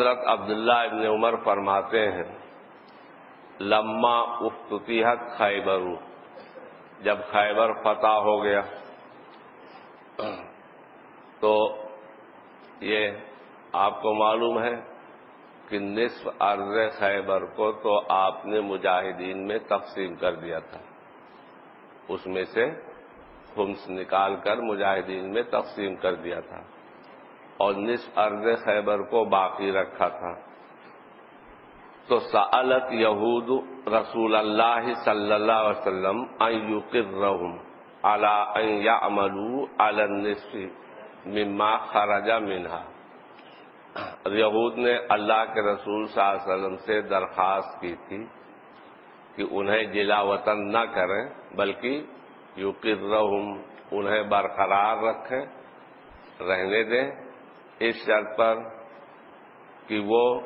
حضرت عبداللہ ابن عمر فرماتے ہیں، لما افتتیحت خیبر جب خیبر فتح ہو گیا، تو یہ آپ کو معلوم ہے کہ نصف عرض خیبر کو تو آپ نے مجاہدین میں تقسیم کر دیا تھا۔ اس میں سے خمس نکال کر مجاہدین میں تقسیم کر دیا تھا۔ اور نصف عرض خیبر کو باقی رکھا تھا۔ تو سالت یہود رسول اللہ صلی اللہ علیہ وسلم یقرہم علی یا املو النصف مما خرجہ منہا۔ یہود نے اللہ کے رسول صلی اللہ علیہ وسلم سے درخواست کی تھی کہ انہیں جلا وطن نہ کریں، بلکہ یقرہم انہیں برقرار رکھیں، رہنے دیں۔ اس شرط پر کہ وہ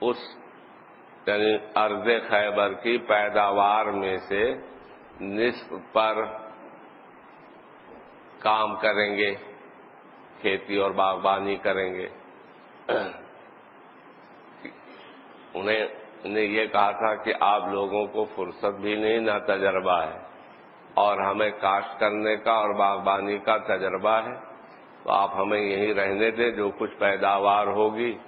اس یعنی ارض خیبر کی پیداوار میں سے نصف پر کام کریں گے، کھیتی اور باغبانی کریں گے۔ انہیں نے یہ کہا تھا کہ آپ لوگوں کو فرصت بھی نہیں، نہ تجربہ ہے۔ اور ہمیں کاشت کرنے کا اور باغبانی کا تجربہ ہے۔ تو آپ ہمیں یہیں رہنے دیں، جو کچھ پیداوار ہوگی،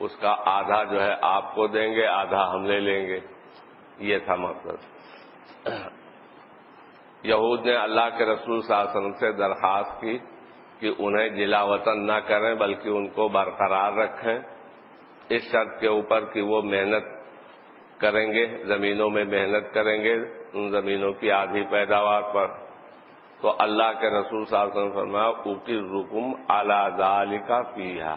اس کا آدھا جو ہے آپ کو دیں گے، آدھا ہم لے لیں گے۔ یہ تھا مقصد۔ یہود نے اللہ کے رسول صلی اللہ علیہ وسلم سے درخواست کی کہ انہیں جلا وطن نہ کریں، بلکہ ان کو برقرار رکھیں۔ اس شرط کے اوپر کہ وہ محنت کریں گے، زمینوں میں محنت کریں گے، ان زمینوں کی آدھی پیداوار پر۔ تو اللہ کے رسول صلی اللہ علیہ وسلم فرمایا اوکی رکم اعلی کا پیا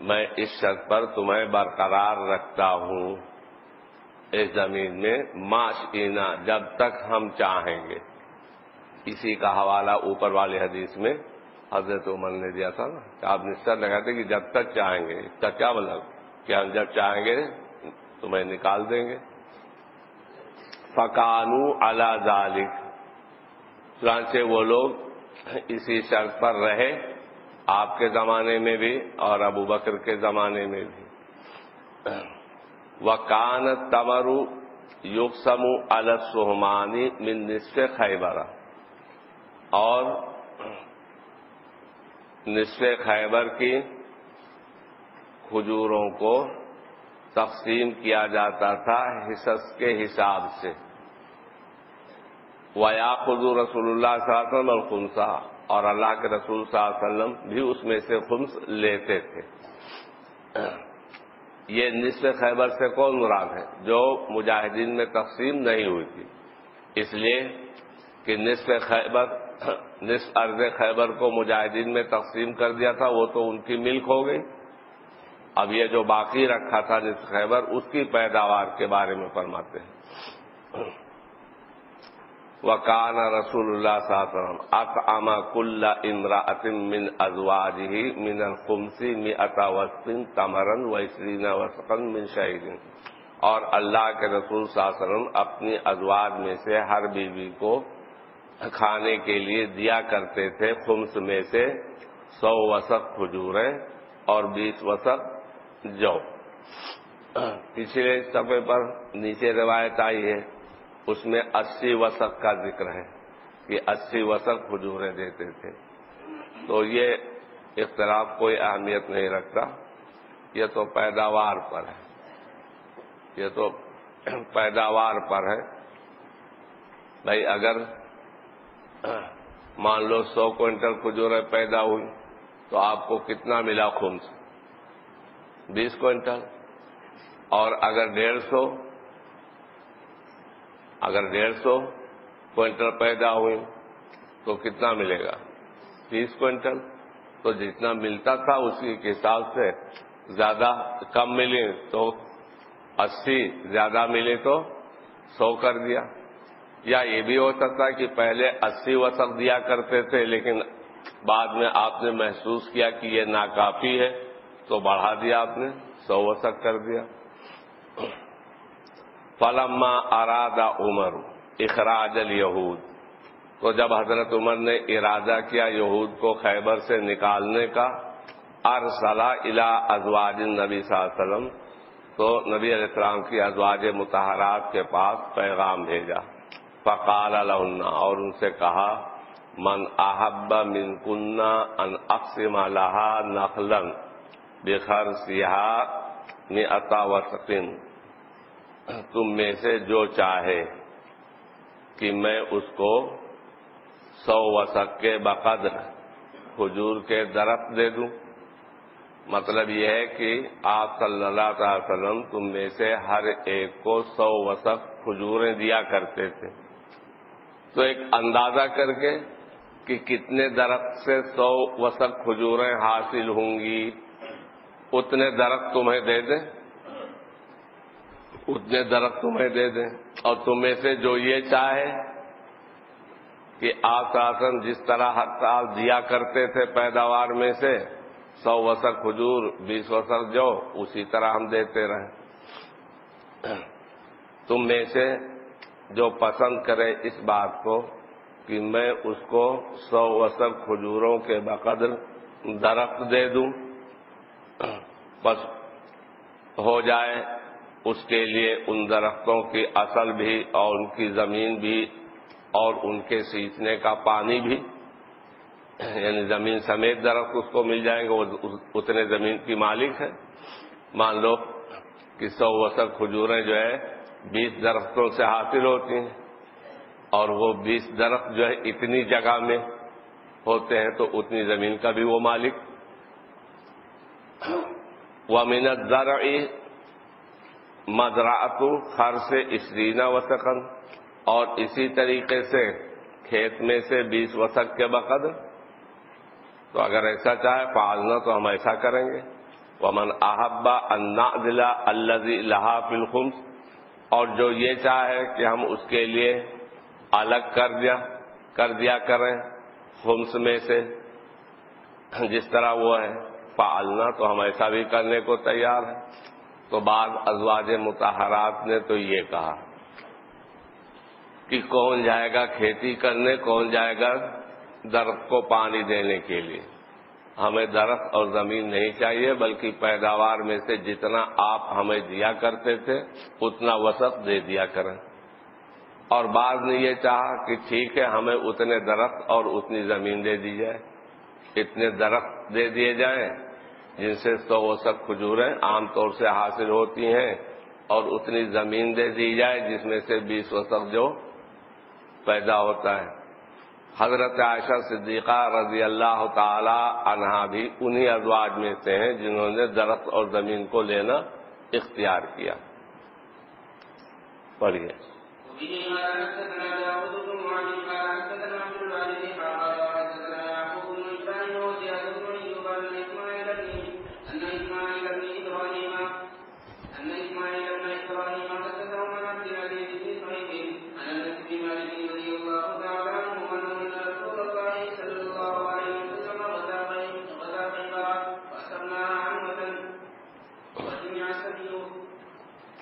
میں اس شرط پر تمہیں برقرار رکھتا ہوں۔ اس زمین میں معاشینہ جب تک ہم چاہیں گے۔ اسی کا حوالہ اوپر والے حدیث میں حضرت عمر نے دیا تھا نا، کہ آپ نشچر لگاتے کہ جب تک چاہیں گے، اس کا کیا مطلب؟ کہ ہم جب چاہیں گے، تمہیں نکال دیں گے۔ فکانو اللہ ذالک چنانچہ وہ لوگ اسی شرط پر رہے آپ کے زمانے میں بھی اور ابو بکر کے زمانے میں بھی۔ وکان تمرو یوگ سمو السحمانی من نصف خیبر۔ اور نصف خیبر کی کھجوروں کو تقسیم کیا جاتا تھا حصص کے حساب سے۔ ویا خزو رسول اللہ صلی اللہ علیہ وسلم الخمسا اور اللہ کے رسول صلی اللہ علیہ وسلم بھی اس میں سے خمس لیتے تھے۔ یہ نصف خیبر سے کون مراد ہے؟ جو مجاہدین میں تقسیم نہیں ہوئی تھی۔ اس لیے کہ نصف خیبر، نصف ارض خیبر کو مجاہدین میں تقسیم کر دیا تھا، وہ تو ان کی ملک ہو گئی۔ اب یہ جو باقی رکھا تھا نصف خیبر، اس کی پیداوار کے بارے میں فرماتے ہیں۔ وکان رسول اللہ صلی اللہ علیہ وسلم اطعم کل امراۃ من ازواجہ من الخمسی مئتا وسطن تمرن وعشرین وسقن من شہید. اور اللہ کے رسول صلی اللہ علیہ وسلم اپنی ازواج میں سے ہر بیوی کو کھانے کے لیے دیا کرتے تھے خمس میں سے سو وسق کھجوریں اور بیس وسق جو۔ پچھلے صفحے پر نیچے روایت آئی ہے۔ اس میں اسی وسق کا ذکر ہے کہ اسی وسق کھجوریں دیتے تھے۔ تو یہ اختلاف کوئی اہمیت نہیں رکھتا۔ یہ تو پیداوار پر ہے۔ یہ تو پیداوار پر ہے۔ بھائی اگر مان لو سو کوئنٹل کھجوریں پیدا ہوئی تو آپ کو کتنا ملا خمس بیس کوئنٹل۔ اور اگر ڈیڑھ سو اگر ڈیڑھ سو کوئنٹل پیدا ہوئی تو کتنا ملے گا؟ تیس کوئنٹل۔ تو جتنا ملتا تھا اسی کے حساب سے زیادہ کم ملے تو اسی زیادہ ملے تو سو کر دیا۔ یا یہ بھی ہو سکتا کہ پہلے اسی وسق دیا کرتے تھے، لیکن بعد میں آپ نے محسوس کیا کہ یہ ناکافی ہے، تو بڑھا دیا آپ نے، سو وسق کر دیا۔ فلما ارادہ عمر اخراج الیہود تو جب حضرت عمر نے ارادہ کیا یہود کو خیبر سے نکالنے کا، ارسلا الا ازواج نبی صلی اللہ علیہ وسلم تو نبی علیہ السلام کی ازواج متحرات کے پاس پیغام بھیجا۔ فقال النا اور ان سے کہا، من احب من کنہ ان اقسم لہا نخلن بخر سیاح میں عطا تم میں سے جو چاہے کہ میں اس کو سو وسق کے بقدر کھجور کے درخت دے دوں۔ مطلب یہ ہے کہ آپ صلی اللہ تعالی وسلم تم میں سے ہر ایک کو سو وسق کھجوریں دیا کرتے تھے۔ تو ایک اندازہ کر کے کہ کتنے درخت سے سو وسق کھجوریں حاصل ہوں گی، اتنے درخت تمہیں دے دیں۔ اتنے درخت تمہیں دے دیں۔ اور تمہیں سے جو یہ چاہے کہ آپ جس طرح ہر سال دیا کرتے تھے پیداوار میں سے، سو وسق کھجور، بیس وسق جو، اسی طرح ہم دیتے رہے تم میں سے جو پسند کرے اس بات کو کہ میں اس کو سو وسق کھجوروں کے بقدر درخت دے دوں۔ بس ہو جائے۔ اس کے لیے ان درختوں کی اصل بھی اور ان کی زمین بھی اور ان کے سیچنے کا پانی بھی۔ یعنی زمین سمیت درخت اس کو مل جائیں گے، وہ اتنے زمین کی مالک ہے مان لو کہ سو وسق کھجوریں جو ہے بیس درختوں سے حاصل ہوتی ہیں اور وہ بیس درخت جو ہے اتنی جگہ میں ہوتے ہیں تو اتنی زمین کا بھی وہ مالک۔ وہ منت زرعی مدرات خر سے اسرینا وسقن اور اسی طریقے سے کھیت میں سے بیس وسق کے بقدر تو اگر ایسا چاہے پالنا تو ہم ایسا کریں گے۔ ومن احبا انا ضلع الزی لہا بالخمس اور جو یہ چاہے کہ ہم اس کے لیے الگ کر دیا کر دیا کریں خمس میں سے۔ جس طرح وہ ہے پالنا تو ہم ایسا بھی کرنے کو تیار ہیں۔ تو بعض ازواج متحرات نے تو یہ کہا کہ کون جائے گا کھیتی کرنے، کون جائے گا درخت کو پانی دینے کے لیے۔ ہمیں درخت اور زمین نہیں چاہیے، بلکہ پیداوار میں سے جتنا آپ ہمیں دیا کرتے تھے، اتنا وسط دے دیا کریں۔ اور بعض نے یہ چاہا کہ ٹھیک ہے، ہمیں اتنے درخت اور اتنی زمین دے دی جائے۔ اتنے درخت دے دیے جائیں۔ جن سے سو وسق کھجوریں عام طور سے حاصل ہوتی ہیں اور اتنی زمین دے دی جائے جس میں سے بیس وسق جو پیدا ہوتا ہے۔ حضرت عائشہ صدیقہ رضی اللہ تعالی عنہا بھی انہی ازواج میں سے ہیں جنہوں نے درخت اور زمین کو لینا اختیار کیا۔ پڑھیے۔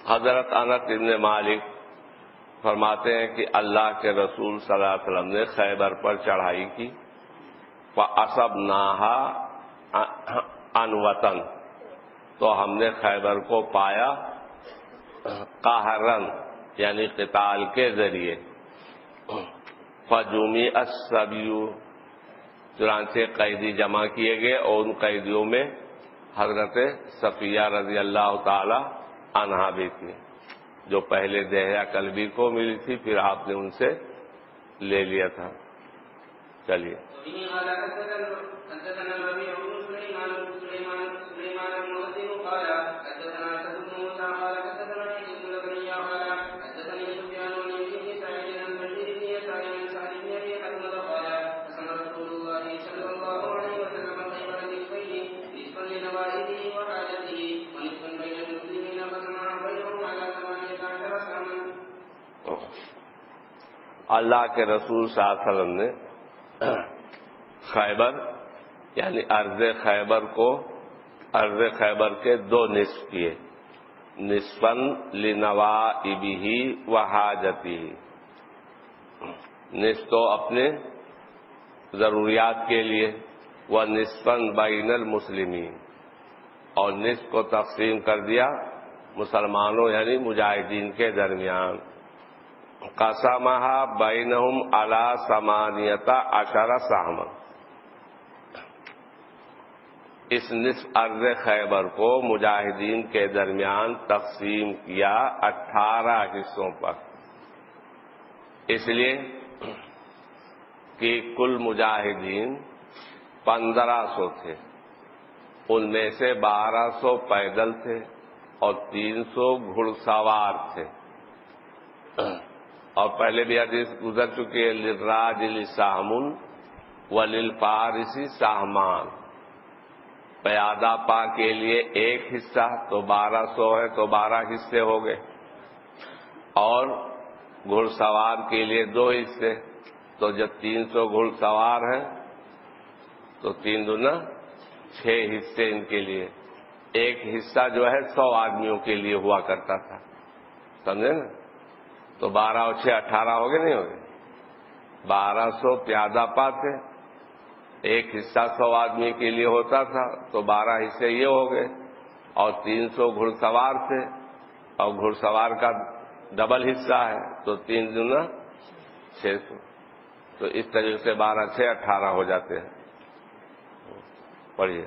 حضرت انس ابن مالک فرماتے ہیں کہ اللہ کے رسول صلی اللہ علیہ وسلم نے خیبر پر چڑھائی کی۔ اسب نہا ان وطن تو ہم نے خیبر کو پایا قاہرن یعنی قتال کے ذریعے۔ فجومی اسبیو چنانچہ قیدی جمع کیے گئے اور ان قیدیوں میں حضرت صفیہ رضی اللہ تعالی انہا بھی تھی جو پہلے دہیا کلبی کو ملی تھی، پھر آپ نے ان سے لے لیا تھا۔ چلیے۔ اللہ کے رسول صلی اللہ علیہ وسلم نے خیبر یعنی ارض خیبر کو ارض خیبر کے دو نصف کیے۔ نصفن لنوا ابی و حاجتی نصف تو اپنے ضروریات کے لیے وہ نصفن بین المسلمین۔ اور نصف کو تقسیم کر دیا مسلمانوں یعنی مجاہدین کے درمیان۔ قسمہ بینہم علا سمانیتا اشارہ سہمن اس نصف ارض خیبر کو مجاہدین کے درمیان تقسیم کیا اٹھارہ حصوں پر۔ اس لیے کہ کل مجاہدین پندرہ سو تھے۔ ان میں سے بارہ سو پیدل تھے اور تین سو گھڑ سوار تھے۔ اور پہلے بھی حدیث گزر چکی ہے راج ساہمن و لل پارسی ساہمان پیادہ پا کے لیے ایک حصہ، تو بارہ سو ہے، تو بارہ حصے ہو گئے۔ اور گھڑ سوار کے لیے دو حصے، تو جب تین سو گھڑ سوار ہیں، تو تین دنا چھ حصے ان کے لیے۔ ایک حصہ جو ہے، سو آدمیوں کے لیے ہوا کرتا تھا۔ سمجھے نا؟ تو بارہ اور چھ، اٹھارہ ہو گئے، نہیں ہو گئے؟ بارہ سو پیادہ پاتے ایک حصہ سو آدمی کے لیے ہوتا تھا، تو بارہ حصے یہ ہو گئے۔ اور تین سو گھڑ سوار تھے۔ اور گھڑ سوار کا ڈبل حصہ ہے، تو تین دن چھ سو۔ تو اس طریقے سے بارہ چھ، اٹھارہ ہو جاتے ہیں۔ پڑھیے۔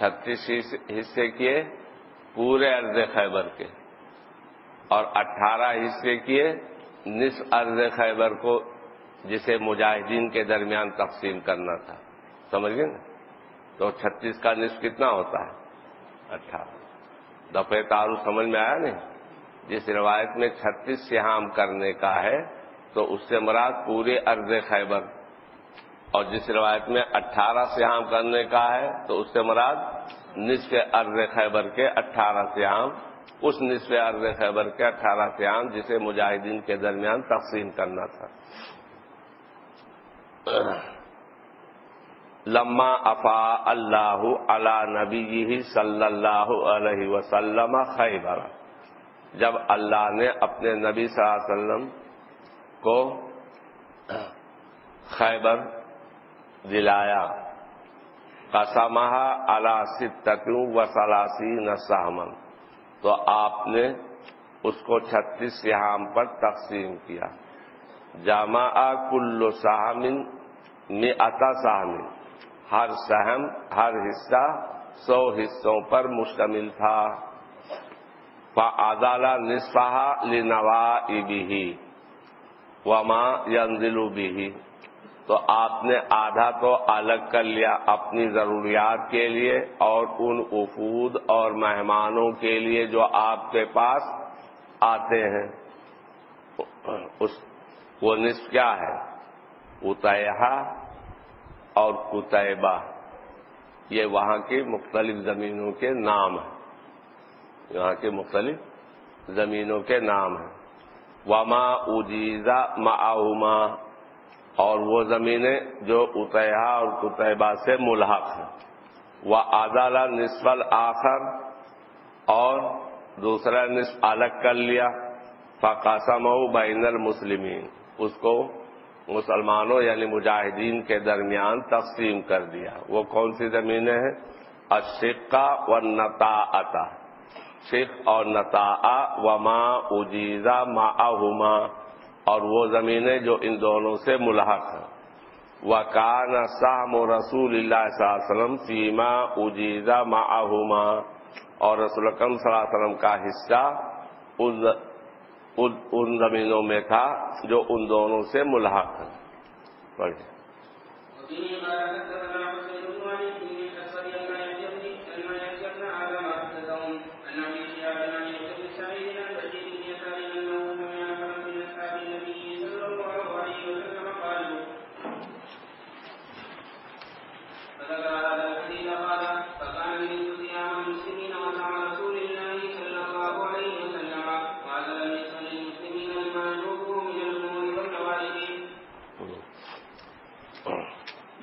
چھتیس حصے کیے پورے ارض خیبر کے اور اٹھارہ حصے کیے نصف ارض خیبر کو جسے مجاہدین کے درمیان تقسیم کرنا تھا۔ سمجھ گئے نا؟ تو چھتیس کا نصف کتنا ہوتا ہے؟ اٹھارہ۔ دفعہ تعارف سمجھ میں آیا نہیں؟ جس روایت میں چھتیس سیام کرنے کا ہے تو اس سے مراد پورے ارض خیبر اور جس روایت میں اٹھارہ سیام کرنے کا ہے، تو اس سے مراد نصف ارض خیبر کے اٹھارہ سیام اس نصف ارض خیبر کے اٹھارہ سیام جسے مجاہدین کے درمیان تقسیم کرنا تھا۔ لما افا اللہ علی نبی صلی اللہ علیہ وسلم خیبر جب اللہ نے اپنے نبی صلی اللہ علیہ وسلم کو خیبر دلایا۔ قسمہ علا ستوں و سلاسی نسامن تو آپ نے اس کو چھتیس سیام پر تقسیم کیا۔ جامع کل سہامن میں اتا سہامن ہر سہم، ہر حصہ سو حصوں پر مشتمل تھا۔ فعدالہ نصفہ لنوا بھی وما ینزلو بھی تو آپ نے آدھا تو الگ کر لیا اپنی ضروریات کے لیے اور ان افود اور مہمانوں کے لیے جو آپ کے پاس آتے ہیں۔ اس وہ نصف کیا ہے؟ اتحا اور کتبہ یہ وہاں کی مختلف زمینوں کے نام ہیں۔ یہاں کے مختلف زمینوں کے نام ہیں۔ وما اجیزا معما اور وہ زمینیں جو اتحا اور کتبہ سے ملحق ہیں۔ وہ آدالہ نسبل آخر اور دوسرا نصف الگ کر لیا۔ فقاسم بین المسلمین۔ اس کو مسلمانوں یعنی مجاہدین کے درمیان تقسیم کر دیا۔ وہ کون سی زمینیں ہیں؟ اشقا و نتا اتا شک اور نتا و ماں اجیزا ما اور وہ زمینیں جو ان دونوں سے ملحق ہیں۔ وہ کان سام و رسول اللہ صلی اللہ علیہ وسلم سیما اجیزا ما اور رسول صلی اللہ علیہ وسلم کا حصہ ان زمینوں میں تھا جو ان دونوں سے ملحق ہے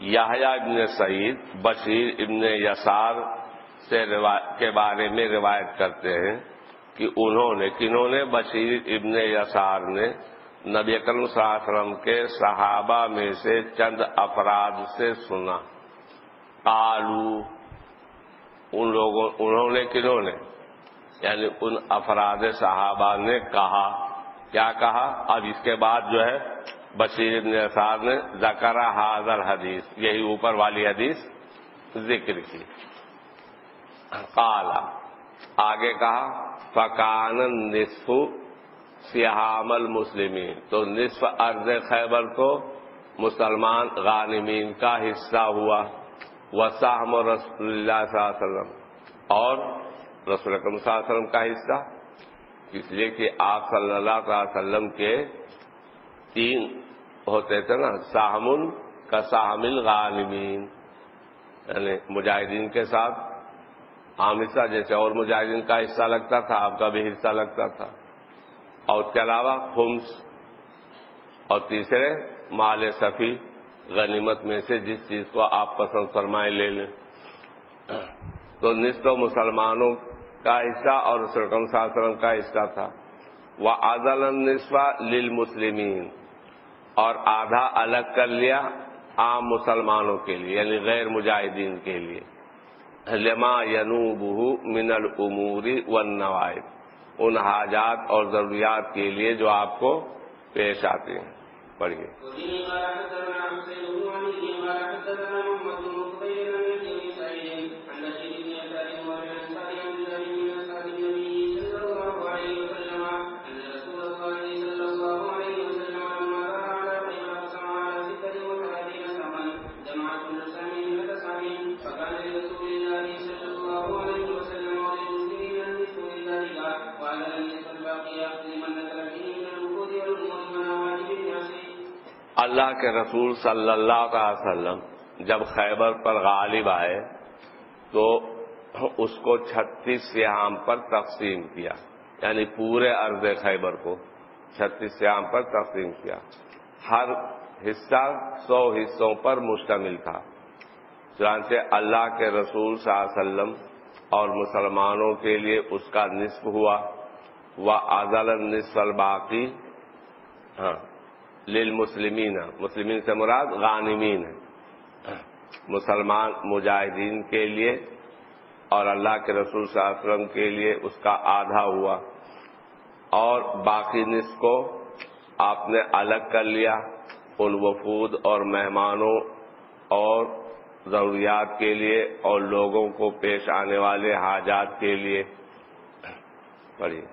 یاہیا ابن سعید، بشیر ابن یسار سے کے بارے میں روایت کرتے ہیں کہ انہوں نے، کنہوں نے بشیر ابن یسار نے نبی اکرم صلی اللہ علیہ وسلم کے صحابہ میں سے چند افراد سے سنا۔ آلو ان لوگوں، انہوں نے، کنہوں نے یعنی ان افراد صحابہ نے کہا۔ کیا کہا؟ اب اس کے بعد جو ہے بشیر ابن نے زکرا حاضر حدیث، یہی اوپر والی حدیث ذکر کی۔ کالا آگے کہا، فکان نصف سیاحم المسلمین۔ تو نصف ارض خیبر کو مسلمان غانمین کا حصہ ہوا۔ وساحم رسول اللہ صلی اللہ علیہ وسلم۔ اور رسول اکرم صلی اللہ علیہ وسلم کا حصہ، اس لیے کہ آپ صلی اللہ علیہ وسلم کے تین ہوتے تھے نا، ساہمن کا ساحمل غالمین یعنی مجاہدین کے ساتھ عام حصہ جیسے اور مجاہدین کا حصہ لگتا تھا، آپ کا بھی حصہ لگتا تھا۔ اور اس کے علاوہ خمس اور تیسرے، مال صفی غنیمت میں سے جس چیز کو آپ پسند فرمائے لے لیں۔ تو نصف مسلمانوں کا حصہ اور سرکم ساسرم کا حصہ تھا۔ وہ عادل نصفہ لل مسلمین اور آدھا الگ کر لیا عام مسلمانوں کے لیے یعنی غیر مجاہدین کے لیے۔ لما ینوبہ من العموری و ان حاجات اور ضروریات کے لیے جو آپ کو پیش آتے ہیں۔ پڑھیے۔ اللہ کے رسول صلی اللہ علیہ وسلم جب خیبر پر غالب آئے تو اس کو چھتیس سیام پر تقسیم کیا یعنی پورے عرض خیبر کو چھتیس سیام پر تقسیم کیا۔ ہر حصہ سو حصوں پر مشتمل تھا۔ چنانچہ اللہ کے رسول صلی اللہ علیہ وسلم اور مسلمانوں کے لیے اس کا نصف ہوا۔ وہ ازل نصف الباقی ہاں۔ للمسلمین. مسلمین سے مراد غانمین ہے مسلمان مجاہدین کے لیے اور اللہ کے رسول صلی اللہ علیہ وسلم کے لیے اس کا آدھا ہوا اور باقی نصف کو آپ نے الگ کر لیا ان وفود اور مہمانوں اور ضروریات کے لیے اور لوگوں کو پیش آنے والے حاجات کے لیے۔ پڑھیے۔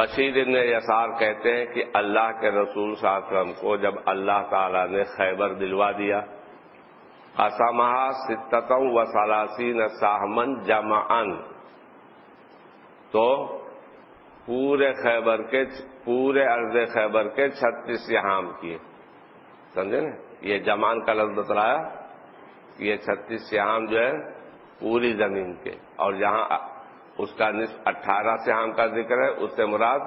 بشیر ابن یسار کہتے ہیں کہ اللہ کے رسول صلی اللہ علیہ وسلم کو جب اللہ تعالی نے خیبر دلوا دیا اسامہ ستتوں و سالاسین ساہمن جمعن تو پورے خیبر کے، پورے عرض خیبر کے چھتیس سیاحام کیے۔ سمجھے نا؟ یہ جمان کا لفظ بتلایا، یہ چھتیس سیاحام جو ہے پوری زمین کے۔ اور جہاں اس کا نصف اٹھارہ سیاحام کا ذکر ہے، اس سے مراد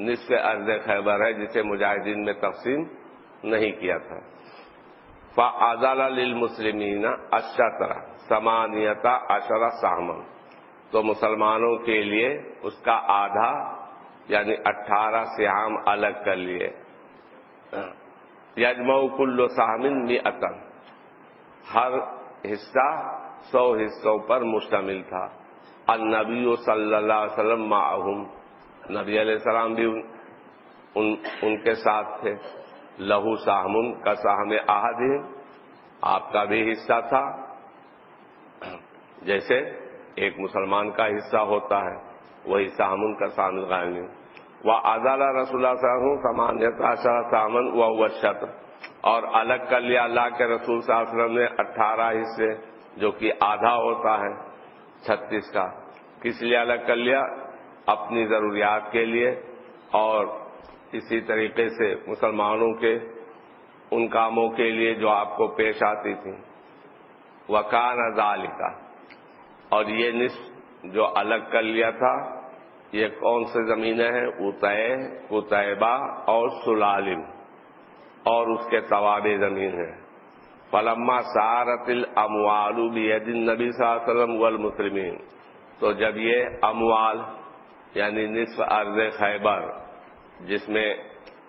نصف ارض خیبر ہے، جسے مجاہدین میں تقسیم نہیں کیا تھا۔ للمسلمین اشطرا سمانیتا اشرا سامن تو مسلمانوں کے لیے اس کا آدھا یعنی اٹھارہ سیام الگ کر لیے۔ یجم کل سامن بھی ہر حصہ سو حصوں پر مشتمل تھا۔ النبی صلی اللہ علیہ وسلم معہم۔ نبی علیہ السلام بھی ان ان کے ساتھ تھے۔ لہو ساہمن کا ساہم آہد آپ کا بھی حصہ تھا۔ جیسے ایک مسلمان کا حصہ ہوتا ہے، وہی سامن کا شامل غائب وہ آزادہ رسول اللہ سمانیت سامن و شطر اور الگ کر لیا اللہ کے رسول صلی اللہ علیہ وسلم نے اٹھارہ حصے جو کہ آدھا ہوتا ہے۔ چھتیس کا۔ کس لیے الگ کر لیا؟ اپنی ضروریات کے لیے۔ اور اسی طریقے سے مسلمانوں کے ان کاموں کے لیے جو آپ کو پیش آتی تھی۔ وکان ازال کا اور یہ نصف جو الگ کر لیا تھا، یہ کون سے زمینیں ہیں؟ اتح اتحبہ اور سلالم۔ اور اس کے طواب زمین ہے فلما سارت الاموال بید النبی صلی اللہ علیہ وسلم والمسلمین تو جب یہ اموال یعنی نصف ارض خیبر، جس میں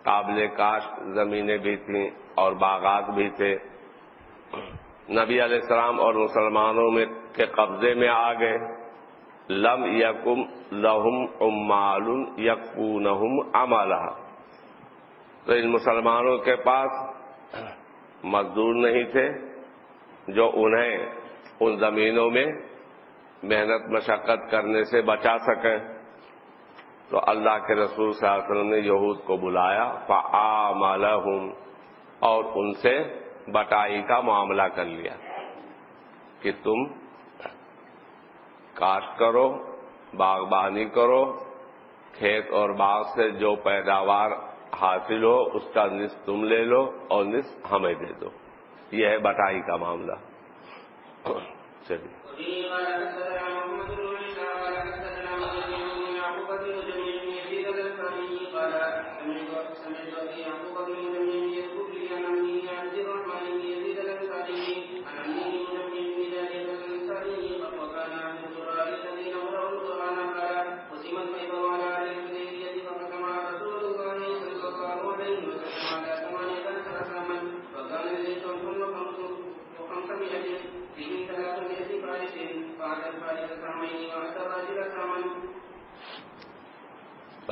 قابل کاشت زمینیں بھی تھیں اور باغات بھی تھے، نبی علیہ السلام اور مسلمانوں میں کے قبضے میں آ گئے۔ لم یکم لہم امال یقون امالہ تو ان مسلمانوں کے پاس مزدور نہیں تھے جو انہیں ان زمینوں میں محنت مشقت کرنے سے بچا سکیں۔ تو اللہ کے رسول صلی اللہ علیہ وسلم نے یہود کو بلایا فعاملہم اور ان سے بٹائی کا معاملہ کر لیا کہ تم کاشت کرو، باغبانی کرو، کھیت اور باغ سے جو پیداوار حاصل ہو، اس کا نصف تم لے لو اور نصف ہمیں دے دو۔ یہ ہے بٹائی کا معاملہ۔ چلیے۔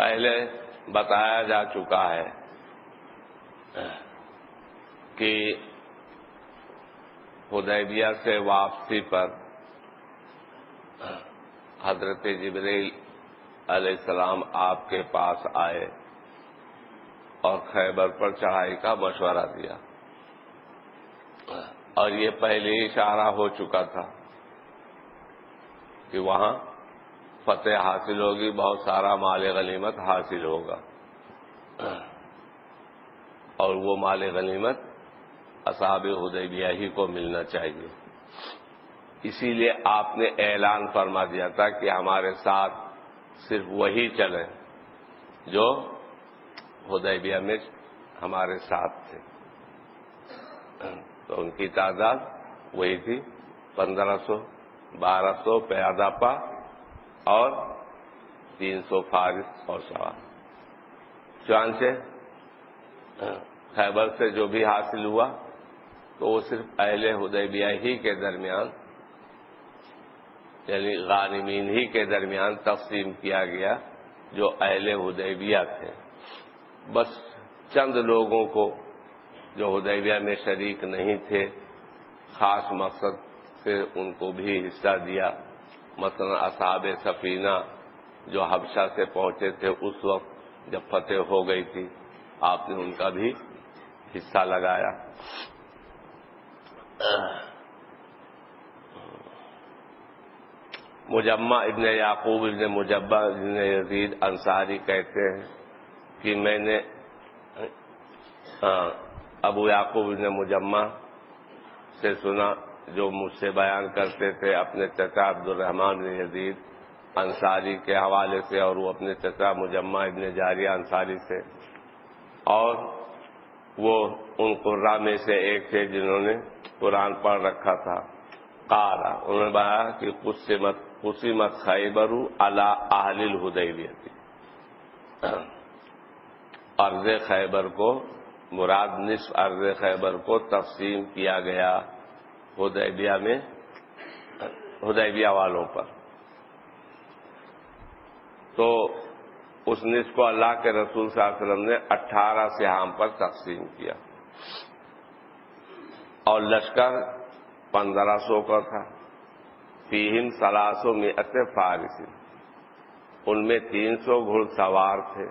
پہلے بتایا جا چکا ہے کہ حدیبیہ سے واپسی پر حضرت جبریل علیہ السلام آپ کے پاس آئے اور خیبر پر چڑھائی کا مشورہ دیا اور یہ پہلے اشارہ ہو چکا تھا کہ وہاں فتح حاصل ہوگی، بہت سارا مال غنیمت حاصل ہوگا۔ اور وہ مال غنیمت اصحاب حدیبیہ ہی کو ملنا چاہیے۔ اسی لیے آپ نے اعلان فرما دیا تھا کہ ہمارے ساتھ صرف وہی چلیں جو حدیبیہ میں ہمارے ساتھ تھے۔ تو ان کی تعداد وہی تھی، پندرہ سو، بارہ سو پیادہ پا اور تین سو فارس اور سوار چان سے خیبر سے جو بھی حاصل ہوا، تو وہ صرف اہل ہدیبیہ ہی کے درمیان یعنی غانمین ہی کے درمیان تقسیم کیا گیا، جو اہل ہدیبیہ تھے۔ بس چند لوگوں کو جو ہدیبیہ میں شریک نہیں تھے، خاص مقصد سے ان کو بھی حصہ دیا۔ مثلا اصحاب سفینہ جو حبشہ سے پہنچے تھے، اس وقت جب فتح ہو گئی تھی، آپ نے ان کا بھی حصہ لگایا۔ مجمع ابن یعقوب، ابن مجبہ، ابن یزید انصاری کہتے ہیں کہ میں نے ابو یعقوب ابن مجمع سے سنا۔ جو مجھ سے بیان کرتے تھے اپنے چچا عبد الرحمان بن یزید انصاری کے حوالے سے اور وہ اپنے چچا مجمع ابن جاریہ انصاری سے اور وہ ان قرا میں سے ایک تھے جنہوں نے قرآن پڑھ رکھا تھا۔ کارا انہوں نے بتایا کہ کسی مت خیبر اللہ اہل الہدیبیتی عرض خیبر کو، مراد نصف عرض خیبر کو تقسیم کیا گیا۔ ہدیبیہ میں ہدیبیہ والوں پر۔ تو اس نصف کو اللہ کے رسول صلی اللہ علیہ وسلم نے اٹھارہ سیام پر تقسیم کیا۔ اور لشکر پندرہ سو کا تھا۔ فیہم سلاسو میں فارسی ان میں تین سو گھڑ سوار تھے۔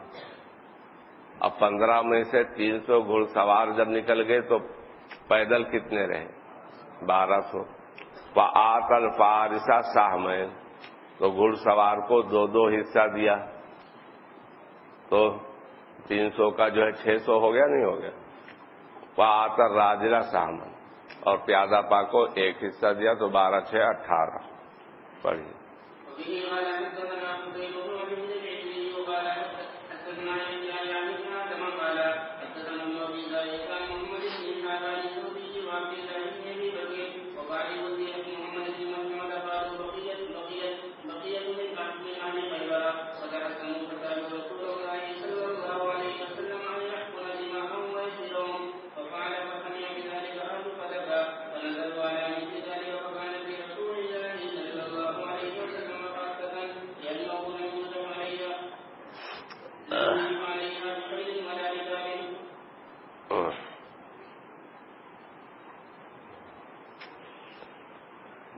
اب پندرہ میں سے تین سو گھڑ سوار جب نکل گئے تو پیدل کتنے رہے؟ بارہ سو۔ آتل فارسا ساہمین تو گھڑ سوار کو دو دو حصہ دیا۔ تو تین سو کا جو ہے چھ سو ہو گیا، نہیں ہو گیا۔ وہ آتر راجلا ساہمن اور پیادہ پا کو ایک حصہ دیا، تو بارہ چھ اٹھارہ۔ پڑھیے۔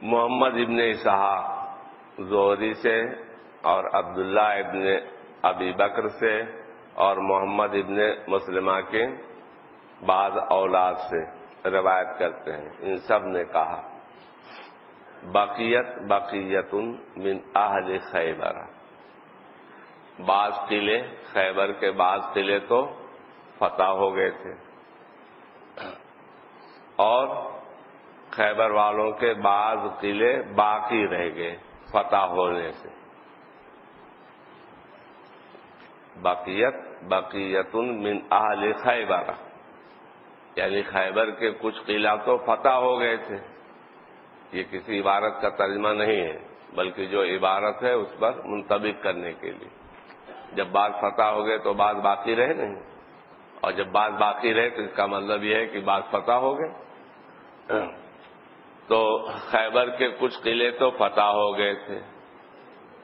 محمد ابن اسحاق زہری سے اور عبداللہ ابن ابی بکر سے اور محمد ابن مسلمہ کے بعض اولاد سے روایت کرتے ہیں۔ ان سب نے کہا، بقیت بقیت من اہل خیبر۔ بعض قلعے، خیبر کے بعض قلعے تو فتح ہو گئے تھے۔ اور خیبر والوں کے بعض قلعے باقی رہ گئے، فتح ہونے سے۔ بقیت بقیت من اہل خیبر۔ یعنی خیبر کے کچھ قلعہ تو فتح ہو گئے تھے۔ یہ کسی عبارت کا ترجمہ نہیں ہے، بلکہ جو عبارت ہے اس پر منتبک کرنے کے لیے۔ جب بات فتح ہو گئے تو بات باقی رہے نہیں اور جب بات باقی رہے تو اس کا مطلب یہ ہے کہ بات فتح ہو گئے۔ تو خیبر کے کچھ قلعے تو فتح ہو گئے تھے۔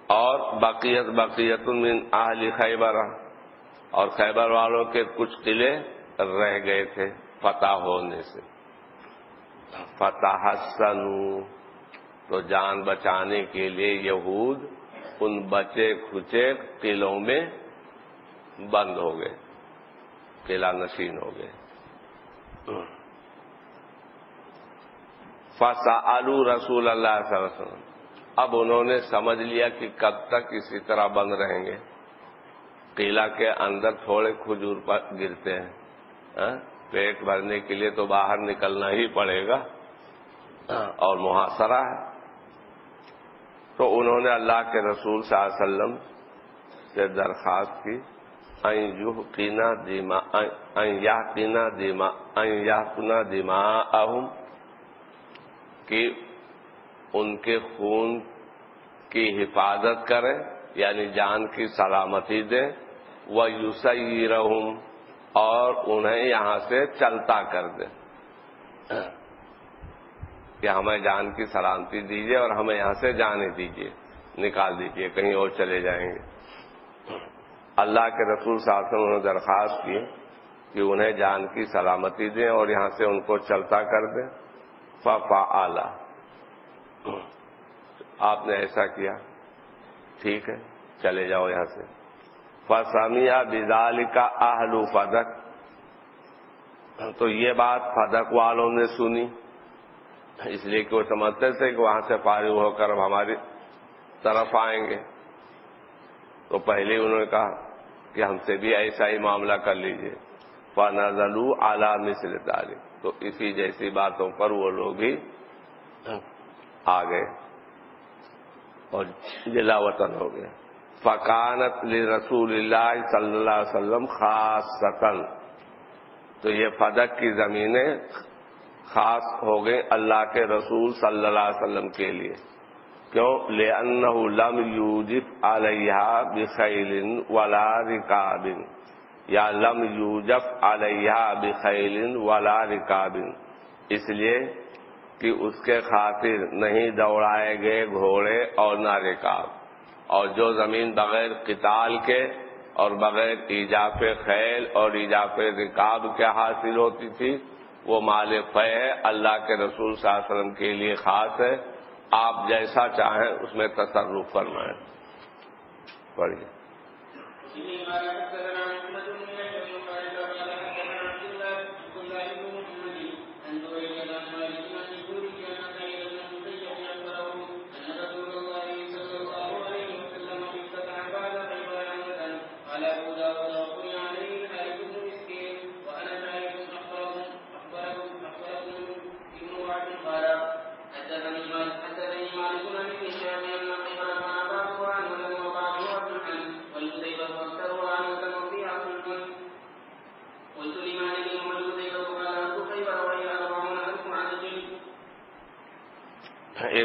اور بقیت بقیت من اہلی خیبر۔ اور خیبر والوں کے کچھ قلعے رہ گئے تھے فتح ہونے سے۔ فتح سنو تو جان بچانے کے لیے یہود ان بچے کھچے قلعوں میں بند ہو گئے، قلعہ نشین ہو گئے۔ فسا آلو رسول اللہ صلی اللہ علیہ وسلم۔ اب انہوں نے سمجھ لیا کہ کب تک اسی طرح بند رہیں گے۔ قلعہ کے اندر تھوڑے کھجور پر گرتے ہیں۔ ہاں؟ پیٹ بھرنے کے لیے تو باہر نکلنا ہی پڑے گا۔ اور محاصرہ ہے۔ تو انہوں نے اللہ کے رسول صلی اللہ علیہ وسلم سے درخواست کی دیما یا دیما دیما اہم کہ ان کے خون کی حفاظت کریں یعنی جان کی سلامتی دیں وہ یوسی اور انہیں یہاں سے چلتا کر دیں۔ کہ ہمیں جان کی سلامتی دیجیے اور ہمیں یہاں سے جانے دیجیے نکال دیجیے کہیں اور چلے جائیں گے۔ اللہ کے رسول صاحب سے انہوں نے درخواست کی کہ انہیں جان کی سلامتی دیں اور یہاں سے ان کو چلتا کر دیں۔ فا آلہ آپ نے ایسا کیا۔ ٹھیک ہے، چلے جاؤ یہاں سے۔ فسمیا بزال کا آہلو فدق تو یہ بات فدق والوں نے سنی۔ اس لیے کہ وہ سمجھتے تھے کہ وہاں سے فارغ ہو کر اب ہماری طرف آئیں گے۔ تو پہلے انہوں نے کہا کہ ہم سے بھی ایسا ہی معاملہ کر لیجیے۔ فنزلو اعلی مصر تعلیم تو اسی جیسی باتوں پر وہ لوگ بھی آ گئے اور جلا وطن ہو گئے۔ فقانت رسول اللہ صلی اللہ علیہ وسلم خاص ستن تو یہ فدق کی زمینیں خاص ہو گئے اللہ کے رسول صلی اللہ علیہ وسلم کے لیے۔ کیوں؟ لے ان لم یوجف علیہ بخیل ولا رکابن۔ یا لم یوجف علیہ بخیل ولا رکابن اس لیے کہ اس کے خاطر نہیں دوڑائے گئے گھوڑے اور نہ رکاب. اور جو زمین بغیر قتال کے اور بغیر ایجاف خیل اور ایجاف رکاب کے حاصل ہوتی تھی، وہ مال فہ ہے، اللہ کے رسول صلی اللہ علیہ وسلم کے لیے خاص ہے۔ آپ جیسا چاہیں اس میں تصرف فرمائیں۔ پڑھیے۔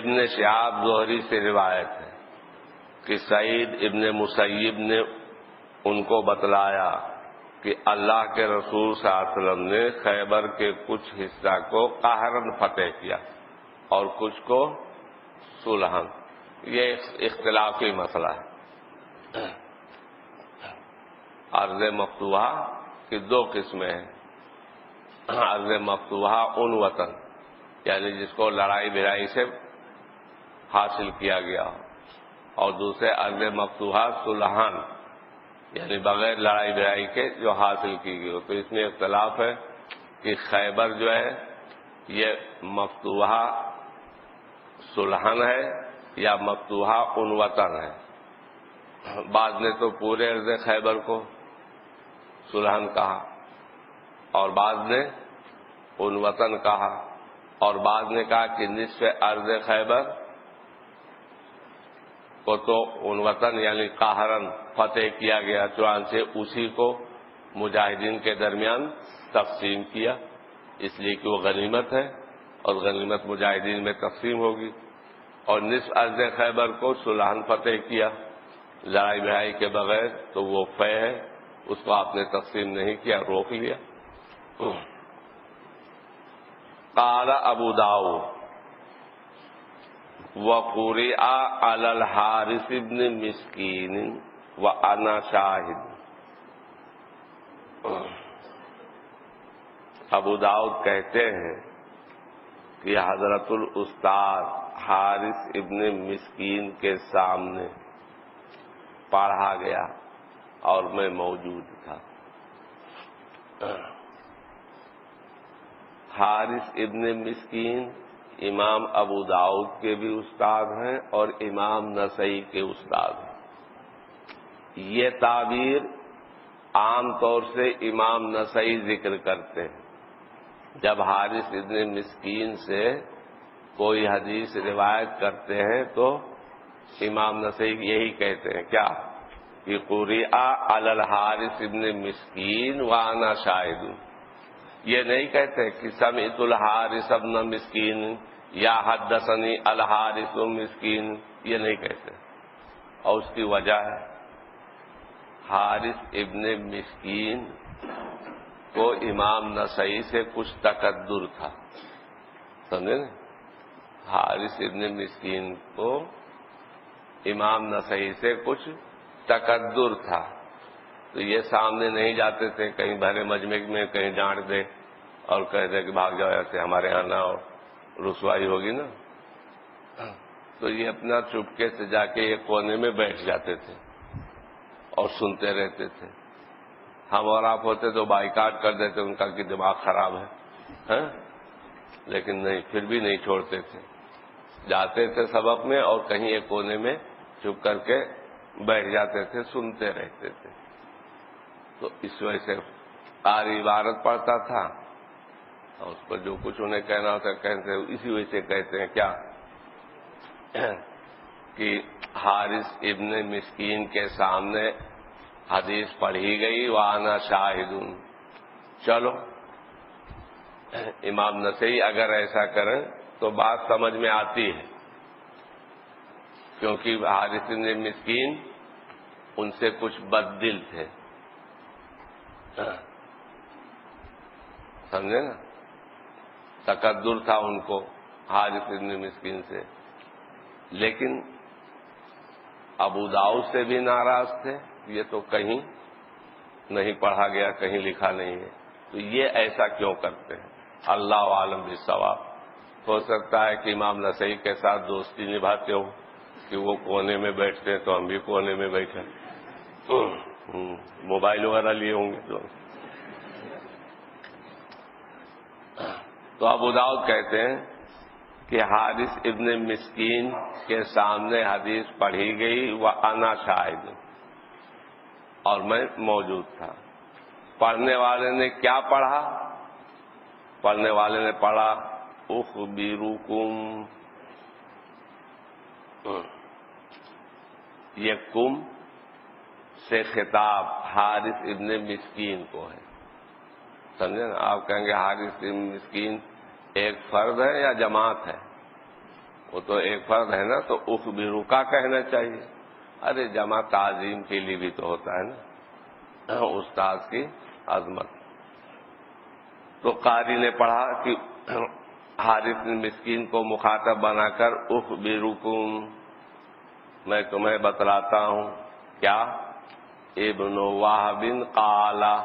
ابن شہاب زہری سے روایت ہے کہ سعید ابن مسیب نے ان کو بتلایا کہ اللہ کے رسول صلی اللہ علیہ وسلم نے خیبر کے کچھ حصہ کو قہرن فتح کیا اور کچھ کو سلحن۔ یہ اختلافی مسئلہ ہے۔ عرض مفتوحہ کی دو قسمیں ہیں۔ عرض مفتوحہ ان وطن یعنی جس کو لڑائی بھرائی سے حاصل کیا گیا اور دوسرے ارض مفتوحہ سلحان یعنی بغیر لڑائی بڑائی کے جو حاصل کی گئی۔ ہو تو اس میں اختلاف ہے کہ خیبر جو ہے، یہ مفتوحہ سلحن ہے یا مفتوحہ ان وطن ہے۔ بعد نے تو پورے ارض خیبر کو سلحن کہا اور بعد نے ان وطن کہا اور بعد نے کہا کہ نصف ارض خیبر کو تو ان وطن یعنی قاہرن، فتح کیا گیا، چنانچہ اسی کو مجاہدین کے درمیان تقسیم کیا۔ اس لیے کہ وہ غنیمت ہے اور غنیمت مجاہدین میں تقسیم ہوگی۔ اور نصف عرض خیبر کو سلحان فتح کیا۔ لڑائی بڑائی کے بغیر تو وہ فے ہے، اس کو آپ نے تقسیم نہیں کیا، روک لیا۔ کالا ابو داؤ وقوری الحارث ابن مسکین و انا شاہد ابو داؤد کہتے ہیں کہ حضرت الاستاد حارث ابن مسکین کے سامنے پڑھا گیا اور میں موجود تھا۔ حارث ابن مسکین امام ابو داؤد کے بھی استاد ہیں اور امام نسئی کے استاد ہیں۔ یہ تعبیر عام طور سے امام نسئی ذکر کرتے ہیں۔ جب حارث ابن مسکین سے کوئی حدیث روایت کرتے ہیں تو امام نسئی یہی کہتے ہیں، کیا؟ کہ قرآ الحارث ابن مسکین وانا شاہد یہ نہیں کہتے کہ سمیت الحارث ابن مسکین یا حدثنی الحارث مسکین، یہ نہیں کہتے۔ اور اس کی وجہ ہے۔ حارث ابن مسکین کو امام نسائی سے کچھ تقدر تھا۔ سمجھے نا؟ حارث ابن مسکین کو امام نسائی سے کچھ تقدر تھا۔ تو یہ سامنے نہیں جاتے تھے کہیں بھرے مجمع میں کہیں ڈانٹ دے اور کہہ دے کہ بھاگ جاؤ ایسے ہمارے یہاں نہ اور رسوائی ہوگی نا۔ تو یہ اپنا چپکے سے جا کے ایک کونے میں بیٹھ جاتے تھے اور سنتے رہتے تھے۔ ہم اور آپ ہوتے تو بائیکاٹ کر دیتے ان کا کہ دماغ خراب ہے ہاں؟ لیکن نہیں پھر بھی نہیں چھوڑتے تھے۔ جاتے تھے سبق میں اور کہیں ایک کونے میں چپ کر کے بیٹھ جاتے تھے سنتے رہتے تھے۔ تو اس وجہ سے قاری عبارت پڑھتا تھا۔ اور اس پر جو کچھ انہیں کہنا ہوتا کہتے اسی وجہ سے کہتے ہیں، کیا؟ کہ حارث ابن مسکین کے سامنے حدیث پڑھی گئی وہ آنا شاہد چلو، امام نسی اگر ایسا کریں تو بات سمجھ میں آتی ہے۔ کیونکہ حارث ابن مسکین ان سے کچھ بد دل تھے۔ سمجھے نا؟ تقدر تھا ان کو حارث ابن مسکین سے۔ لیکن ابو داؤ سے بھی ناراض تھے۔ یہ تو کہیں نہیں پڑھا گیا، کہیں لکھا نہیں ہے۔ تو یہ ایسا کیوں کرتے ہیں؟ اللہ عالم بھی ثواب ہو سکتا ہے کہ امام نسائی کے ساتھ دوستی نبھاتے ہو کہ وہ کونے میں بیٹھتے ہیں تو ہم بھی کونے میں بیٹھے موبائل وغیرہ لیے ہوں گے تو۔ تو ابو داؤد کہتے ہیں کہ حارث ابن مسکین کے سامنے حدیث پڑھی گئی وہ انا شاہد۔ اور میں موجود تھا۔ پڑھنے والے نے کیا پڑھا؟ پڑھنے والے نے پڑھا اخ بیروکم یہ کم سے خطاب حارث ابن مسکین کو ہے۔ سمجھے نا؟ آپ کہیں گے حارث ابن مسکین ایک فرد ہے یا جماعت ہے؟ وہ تو ایک فرد ہے نا، تو اخ بیرو کا کہنا چاہیے۔ ارے جمع تعظیم کے لیے بھی تو ہوتا ہے نا استاد کی عظمت۔ تو قاری نے پڑھا کہ حارث مسکین کو مخاطب بنا کر اخ بیروکم میں تمہیں بتلاتا ہوں کیا؟ ابن واہبن قالا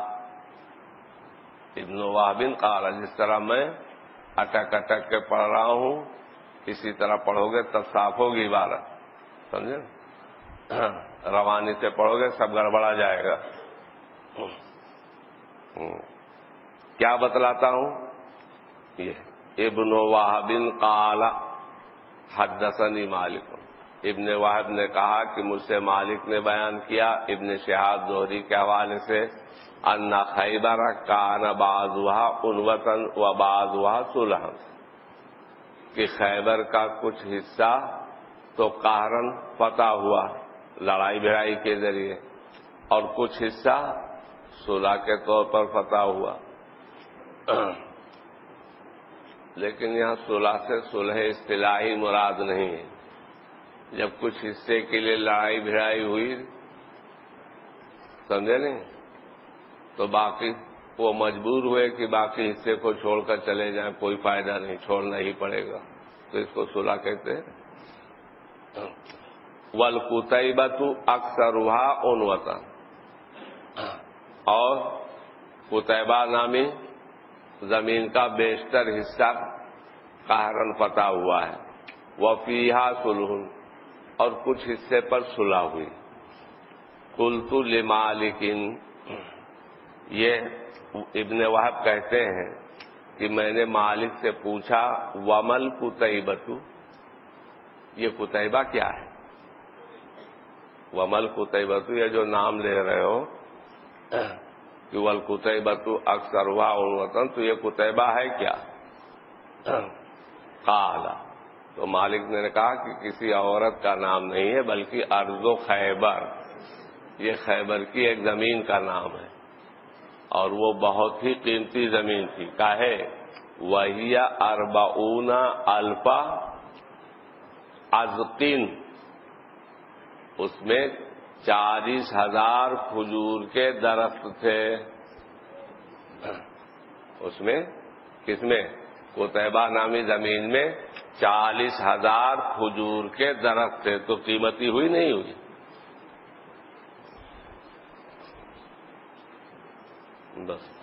ابن واہبن قالا جس طرح میں اٹک اٹک کے پڑھ رہا ہوں، اسی طرح پڑھو گے تب صاف ہوگی عبارت، سمجھے؟ روانی سے پڑھو گے، سب گڑبڑا جائے گا۔ کیا بتلاتا ہوں؟ یہ، ابن واہبن قالا حدثنی مالک۔ ابن واحد نے کہا کہ مجھ سے مالک نے بیان کیا، ابن شہاد دوہری کے حوالے سے انا خیبر کان بازوا انوطن و بازوا سلحن کہ خیبر کا کچھ حصہ تو کارن فتح ہوا، لڑائی بھڑائی کے ذریعے، اور کچھ حصہ صلح کے طور پر فتح ہوا۔ لیکن یہاں صلح سے صلح اصطلاحی مراد نہیں ہے۔ جب کچھ حصے کے لیے لڑائی بھڑائی ہوئی، سمجھے نہیں؟ تو باقی وہ مجبور ہوئے کہ باقی حصے کو چھوڑ کر چلے جائیں، کوئی فائدہ نہیں، چھوڑنا ہی پڑے گا۔ تو اس کو صلح کہتے ہیں۔ ولقطیبہ تو اکثر ہوا اون وطن اور قطبہ نامی زمین کا بیشتر حصہ کارن فتح ہوا ہے۔ وہ فیحا سلحن اور کچھ حصے پر صلح ہوئی۔ کلتو لمالکن، یہ ابن وحب کہتے ہیں کہ میں نے مالک سے پوچھا ومل کتبتو یہ کتبہ کیا ہے؟ ومل کتبتو یہ جو نام لے رہے ہو، کہ ول کتبتو اکثر ہوا وطن، تو یہ کتبہ ہے کیا؟ کالا تو مالک نے کہا کہ کسی عورت کا نام نہیں ہے بلکہ ارض و خیبر۔ یہ خیبر کی ایک زمین کا نام ہے۔ اور وہ بہت ہی قیمتی زمین تھی۔ کاہے وہی اربعون الفا ازقین اس میں چالیس ہزار کھجور کے درخت تھے۔ اس میں کس میں؟ کوتحبہ نامی زمین میں۔ چالیس ہزار کھجور کے درخت تھے تو قیمتی ہوئی نہیں ہوئی۔ بس۔